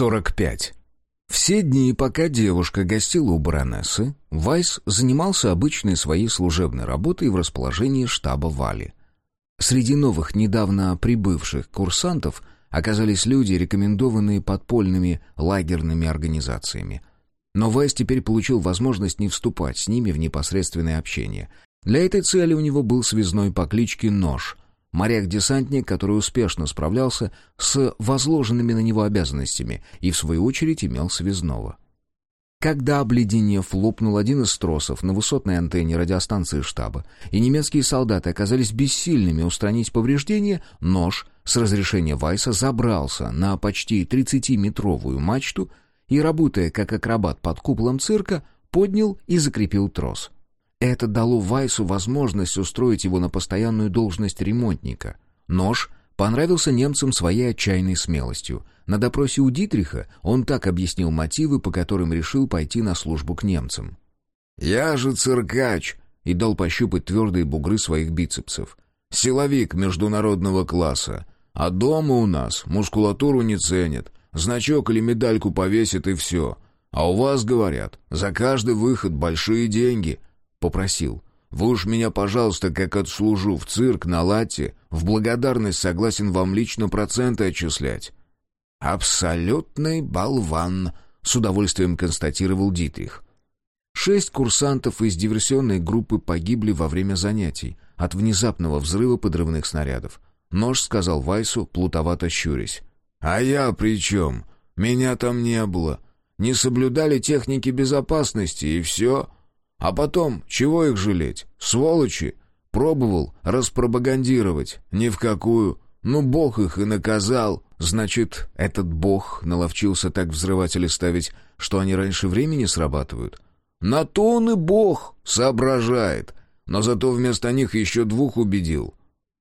45. Все дни, пока девушка гостила у баронессы, Вайс занимался обычной своей служебной работой в расположении штаба Вали. Среди новых, недавно прибывших курсантов оказались люди, рекомендованные подпольными лагерными организациями. Но Вайс теперь получил возможность не вступать с ними в непосредственное общение. Для этой цели у него был связной по кличке Нож, Моряк-десантник, который успешно справлялся с возложенными на него обязанностями и, в свою очередь, имел связного. Когда, обледенев, лопнул один из тросов на высотной антенне радиостанции штаба, и немецкие солдаты оказались бессильными устранить повреждения, нож с разрешения Вайса забрался на почти 30-метровую мачту и, работая как акробат под куполом цирка, поднял и закрепил трос. Это дало Вайсу возможность устроить его на постоянную должность ремонтника. Нож понравился немцам своей отчаянной смелостью. На допросе у Дитриха он так объяснил мотивы, по которым решил пойти на службу к немцам. «Я же циркач!» и дал пощупать твердые бугры своих бицепсов. «Силовик международного класса. А дома у нас мускулатуру не ценят. Значок или медальку повесят и все. А у вас, говорят, за каждый выход большие деньги. Попросил. «Вы уж меня, пожалуйста, как отслужу в цирк, на лате, в благодарность согласен вам лично проценты отчислять». «Абсолютный болван», — с удовольствием констатировал Дитрих. Шесть курсантов из диверсионной группы погибли во время занятий от внезапного взрыва подрывных снарядов. Нож сказал Вайсу, плутовато щурясь. «А я при чем? Меня там не было. Не соблюдали техники безопасности, и все...» А потом, чего их жалеть? Сволочи! Пробовал распропагандировать. Ни в какую. Ну, бог их и наказал. Значит, этот бог наловчился так взрыватели ставить, что они раньше времени срабатывают? На то он и бог соображает. Но зато вместо них еще двух убедил.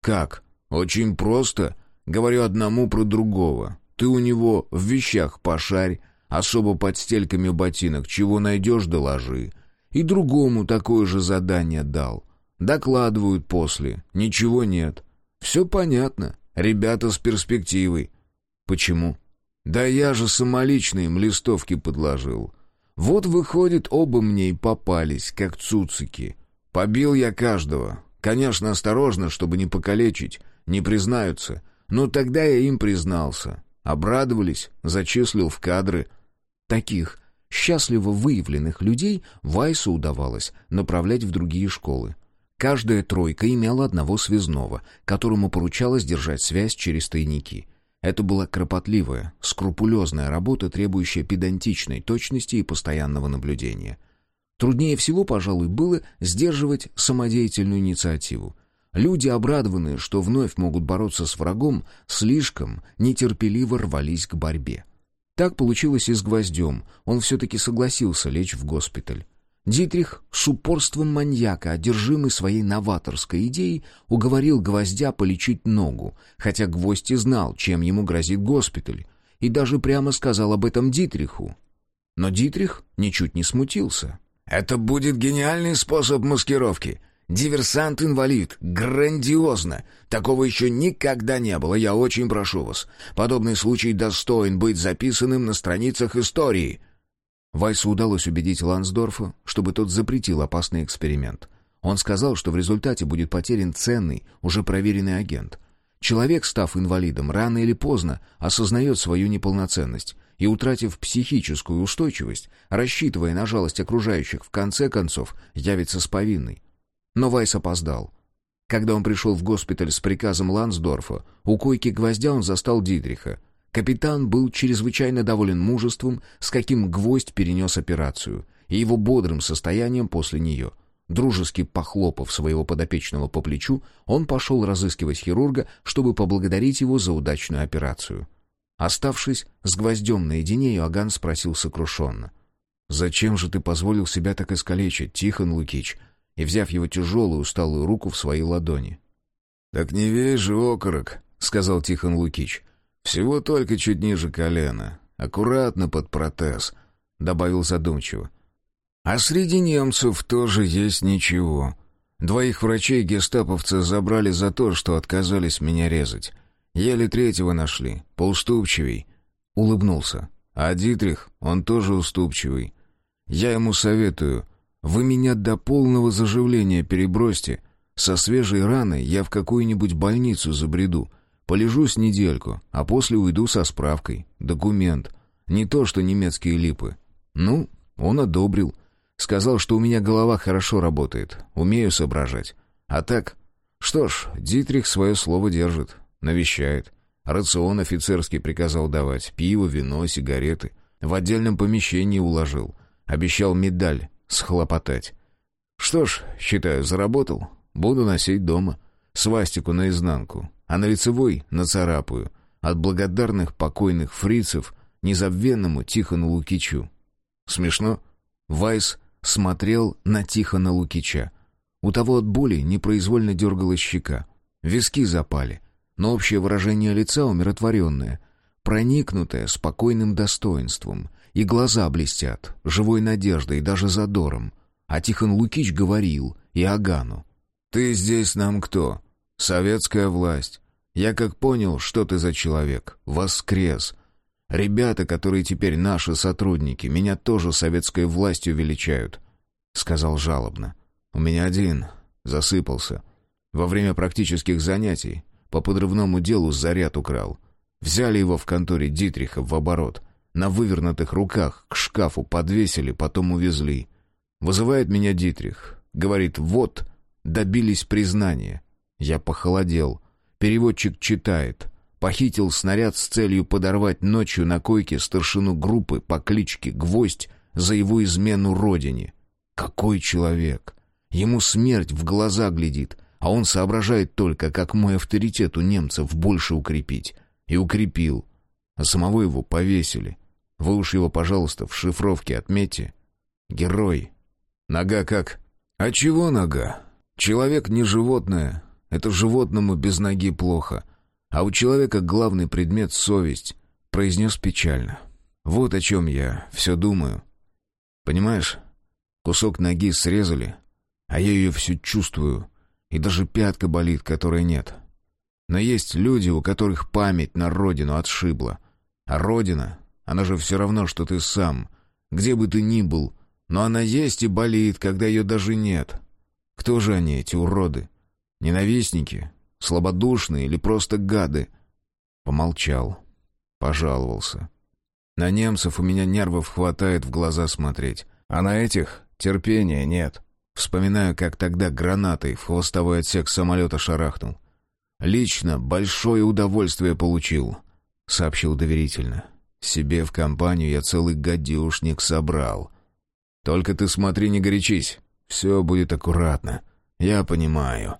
Как? Очень просто. Говорю одному про другого. Ты у него в вещах пошарь, особо под стельками ботинок, чего найдешь, доложи. И другому такое же задание дал. Докладывают после. Ничего нет. Все понятно. Ребята с перспективой. Почему? Да я же самолично им листовки подложил. Вот, выходит, оба мне и попались, как цуцики. Побил я каждого. Конечно, осторожно, чтобы не покалечить. Не признаются. Но тогда я им признался. Обрадовались, зачислил в кадры. Таких Счастливо выявленных людей Вайсу удавалось направлять в другие школы. Каждая тройка имела одного связного, которому поручалось держать связь через тайники. Это была кропотливая, скрупулезная работа, требующая педантичной точности и постоянного наблюдения. Труднее всего, пожалуй, было сдерживать самодеятельную инициативу. Люди, обрадованные, что вновь могут бороться с врагом, слишком нетерпеливо рвались к борьбе. Так получилось и с гвоздем. Он все-таки согласился лечь в госпиталь. Дитрих с упорством маньяка, одержимый своей новаторской идеей, уговорил гвоздя полечить ногу, хотя гвоздь и знал, чем ему грозит госпиталь, и даже прямо сказал об этом Дитриху. Но Дитрих ничуть не смутился. «Это будет гениальный способ маскировки. Диверсант-инвалид. Грандиозно. Такого еще никогда не было, я очень прошу вас. Подобный случай достоин быть записанным на страницах истории». Вайсу удалось убедить Лансдорфа, чтобы тот запретил опасный эксперимент. Он сказал, что в результате будет потерян ценный, уже проверенный агент. Человек, став инвалидом, рано или поздно осознает свою неполноценность и, утратив психическую устойчивость, рассчитывая на жалость окружающих, в конце концов явится с повинной. Но Вайс опоздал. Когда он пришел в госпиталь с приказом Лансдорфа, у койки гвоздя он застал Дидриха. Капитан был чрезвычайно доволен мужеством, с каким гвоздь перенес операцию, и его бодрым состоянием после нее. Дружески похлопав своего подопечного по плечу, он пошел разыскивать хирурга, чтобы поблагодарить его за удачную операцию. Оставшись с гвоздем наедине, Иоганн спросил сокрушенно. «Зачем же ты позволил себя так искалечить, Тихон Лукич?» И взяв его тяжелую усталую руку в свои ладони. «Так не же окорок», — сказал Тихон Лукич. «Всего только чуть ниже колена. Аккуратно под протез», — добавил задумчиво. «А среди немцев тоже есть ничего. Двоих врачей гестаповцы забрали за то, что отказались меня резать. Еле третьего нашли, поуступчивей». Улыбнулся. А Дитрих, он тоже уступчивый. Я ему советую, вы меня до полного заживления перебросьте. Со свежей раной я в какую-нибудь больницу забреду. Полежу с недельку, а после уйду со справкой. Документ. Не то, что немецкие липы. Ну, он одобрил. Сказал, что у меня голова хорошо работает, умею соображать. А так, что ж, Дитрих свое слово держит, навещает. Рацион офицерский приказал давать, пиво, вино, сигареты. В отдельном помещении уложил. Обещал медаль схлопотать. Что ж, считаю, заработал. Буду носить дома. Свастику наизнанку. А на лицевой нацарапаю. От благодарных покойных фрицев незабвенному Тихону Лукичу. Смешно? Вайс смотрел на Тихона Лукича. У того от боли непроизвольно дергалась щека. Виски запали, но общее выражение лица умиротворенное, проникнутое спокойным достоинством, и глаза блестят, живой надеждой даже задором. А Тихон Лукич говорил и Агану. «Ты здесь нам кто? Советская власть. Я как понял, что ты за человек. Воскрес. Ребята, которые теперь наши сотрудники, меня тоже советской властью величают», — сказал жалобно. «У меня один. Засыпался. Во время практических занятий по подрывному делу заряд украл. Взяли его в конторе Дитриха в оборот. На вывернутых руках к шкафу подвесили, потом увезли. Вызывает меня Дитрих. Говорит, вот, добились признания. Я похолодел. Переводчик читает. Похитил снаряд с целью подорвать ночью на койке старшину группы по кличке Гвоздь за его измену родине. Какой человек! Ему смерть в глаза глядит, а он соображает только, как мой авторитет у немцев больше укрепить. И укрепил. А самого его повесили. Вы уж его, пожалуйста, в шифровке отметьте. Герой. Нога как? А чего нога? Человек не животное. Это животному без ноги плохо. А у человека главный предмет — совесть, — произнес печально. Вот о чем я все думаю. Понимаешь, кусок ноги срезали, а я ее все чувствую, и даже пятка болит, которой нет. Но есть люди, у которых память на родину отшибла. А родина, она же все равно, что ты сам, где бы ты ни был, но она есть и болит, когда ее даже нет. Кто же они, эти уроды? Ненавистники? Слабодушные или просто гады?» Помолчал. Пожаловался. «На немцев у меня нервов хватает в глаза смотреть, а на этих терпения нет. Вспоминаю, как тогда гранатой в хвостовой отсек самолета шарахнул. Лично большое удовольствие получил», — сообщил доверительно. «Себе в компанию я целый гадюшник собрал. Только ты смотри, не горячись. Все будет аккуратно. Я понимаю».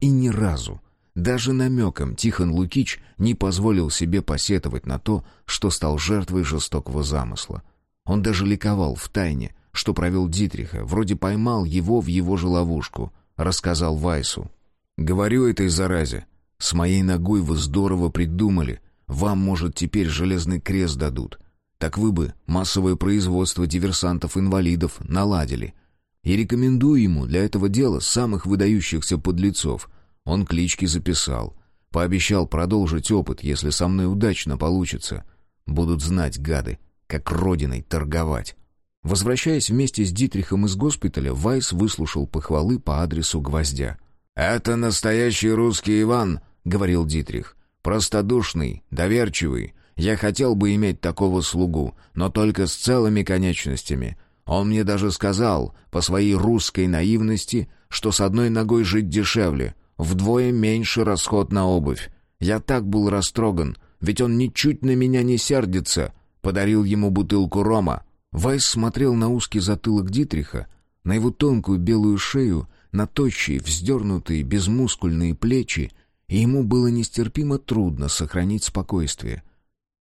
И ни разу даже намеком Тихон Лукич не позволил себе посетовать на то, что стал жертвой жестокого замысла. Он даже ликовал в тайне, что провел Дитриха, вроде поймал его в его же ловушку, рассказал Вайсу. «Говорю этой заразе, с моей ногой вы здорово придумали, вам, может, теперь железный крест дадут. Так вы бы массовое производство диверсантов-инвалидов наладили. И рекомендую ему для этого дела самых выдающихся подлецов, он клички записал. Пообещал продолжить опыт, если со мной удачно получится. Будут знать, гады, как родиной торговать. Возвращаясь вместе с Дитрихом из госпиталя, Вайс выслушал похвалы по адресу гвоздя. «Это настоящий русский Иван», — говорил Дитрих. «Простодушный, доверчивый. Я хотел бы иметь такого слугу, но только с целыми конечностями. Он мне даже сказал, по своей русской наивности, что с одной ногой жить дешевле, Вдвое меньше расход на обувь. Я так был растроган, ведь он ничуть на меня не сердится. Подарил ему бутылку рома. Вайс смотрел на узкий затылок Дитриха, на его тонкую белую шею, на тощие, вздернутые, безмускульные плечи, и ему было нестерпимо трудно сохранить спокойствие.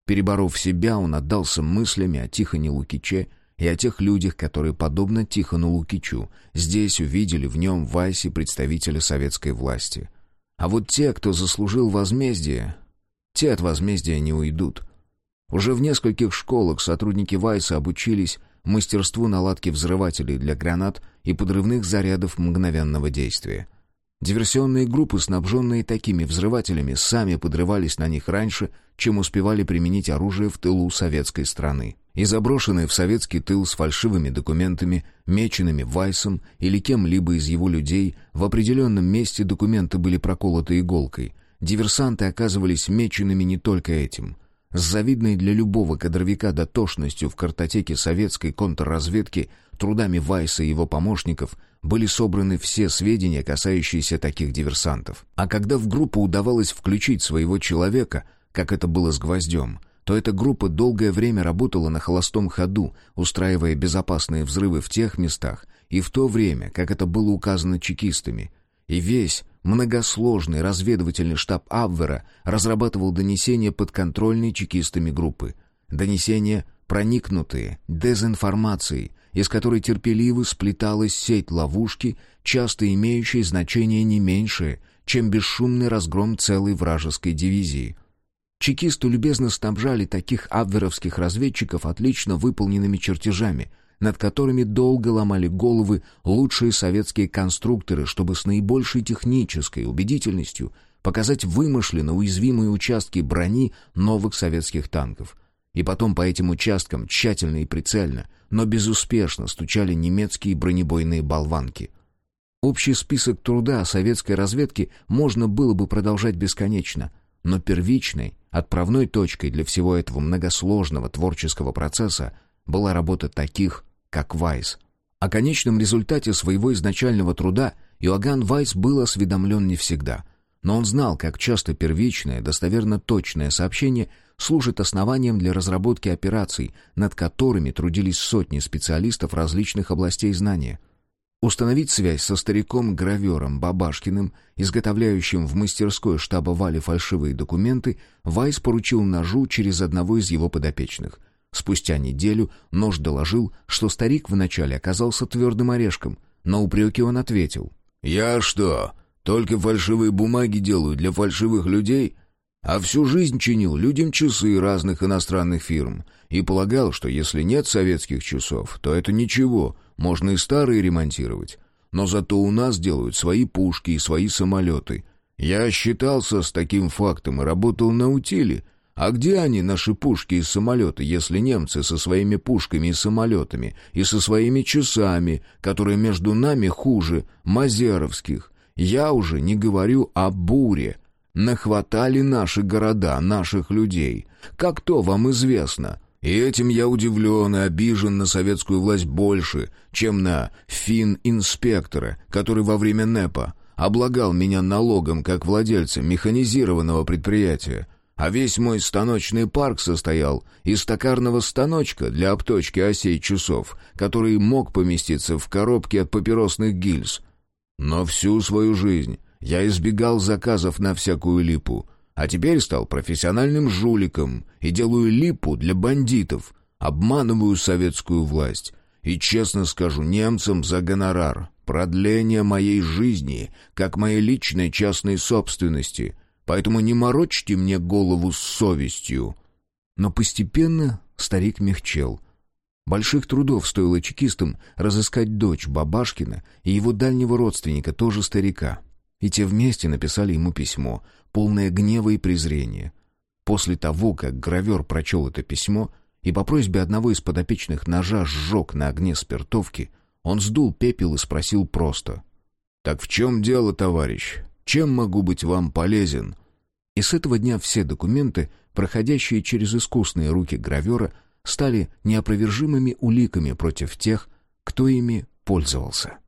Переборов себя, он отдался мыслями о Тихоне Лукиче и о тех людях, которые, подобно Тихону Лукичу, здесь увидели в нем Вайсе представителя советской власти. А вот те, кто заслужил возмездие, те от возмездия не уйдут. Уже в нескольких школах сотрудники Вайса обучились мастерству наладки взрывателей для гранат и подрывных зарядов мгновенного действия. Диверсионные группы, снабженные такими взрывателями, сами подрывались на них раньше, чем успевали применить оружие в тылу советской страны. И заброшенные в советский тыл с фальшивыми документами, меченными Вайсом или кем-либо из его людей, в определенном месте документы были проколоты иголкой. Диверсанты оказывались меченными не только этим. С завидной для любого кадровика дотошностью в картотеке советской контрразведки трудами Вайса и его помощников были собраны все сведения, касающиеся таких диверсантов. А когда в группу удавалось включить своего человека, как это было с Гвоздем, то эта группа долгое время работала на холостом ходу, устраивая безопасные взрывы в тех местах и в то время, как это было указано чекистами. И весь многосложный разведывательный штаб Абвера разрабатывал донесения подконтрольной чекистами группы. Донесения, проникнутые дезинформацией, из которой терпеливо сплеталась сеть ловушки, часто имеющей значение не меньшее, чем бесшумный разгром целой вражеской дивизии. Чекисты любезно снабжали таких абверовских разведчиков отлично выполненными чертежами, над которыми долго ломали головы лучшие советские конструкторы, чтобы с наибольшей технической убедительностью показать вымышленно уязвимые участки брони новых советских танков. И потом по этим участкам тщательно и прицельно – но безуспешно стучали немецкие бронебойные болванки. Общий список труда советской разведки можно было бы продолжать бесконечно, но первичной, отправной точкой для всего этого многосложного творческого процесса была работа таких, как Вайс. О конечном результате своего изначального труда Иоганн Вайс был осведомлен не всегда, но он знал, как часто первичное, достоверно точное сообщение служит основанием для разработки операций, над которыми трудились сотни специалистов различных областей знания. Установить связь со стариком-гравером Бабашкиным, изготовляющим в мастерской штаба Вали фальшивые документы, Вайс поручил ножу через одного из его подопечных. Спустя неделю нож доложил, что старик вначале оказался твердым орешком, но упреки он ответил. «Я что, только фальшивые бумаги делаю для фальшивых людей? А всю жизнь чинил людям часы разных иностранных фирм и полагал, что если нет советских часов, то это ничего, можно и старые ремонтировать. Но зато у нас делают свои пушки и свои самолеты. Я считался с таким фактом и работал на утиле. А где они, наши пушки и самолеты, если немцы со своими пушками и самолетами и со своими часами, которые между нами хуже мазеровских? Я уже не говорю о буре, Нахватали наши города, наших людей. Как то вам известно. И этим я удивлен и обижен на советскую власть больше, чем на фин-инспектора, который во время НЭПа облагал меня налогом как владельца механизированного предприятия. А весь мой станочный парк состоял из токарного станочка для обточки осей часов, который мог поместиться в коробке от папиросных гильз. Но всю свою жизнь я избегал заказов на всякую липу, а теперь стал профессиональным жуликом и делаю липу для бандитов, обманываю советскую власть. И честно скажу немцам за гонорар, продление моей жизни, как моей личной частной собственности. Поэтому не морочьте мне голову с совестью. Но постепенно старик мягчел. Больших трудов стоило чекистам разыскать дочь Бабашкина и его дальнего родственника, тоже старика. И те вместе написали ему письмо, полное гнева и презрения. После того, как гравер прочел это письмо и по просьбе одного из подопечных ножа сжег на огне спиртовки, он сдул пепел и спросил просто. «Так в чем дело, товарищ? Чем могу быть вам полезен?» И с этого дня все документы, проходящие через искусные руки гравера, стали неопровержимыми уликами против тех, кто ими пользовался.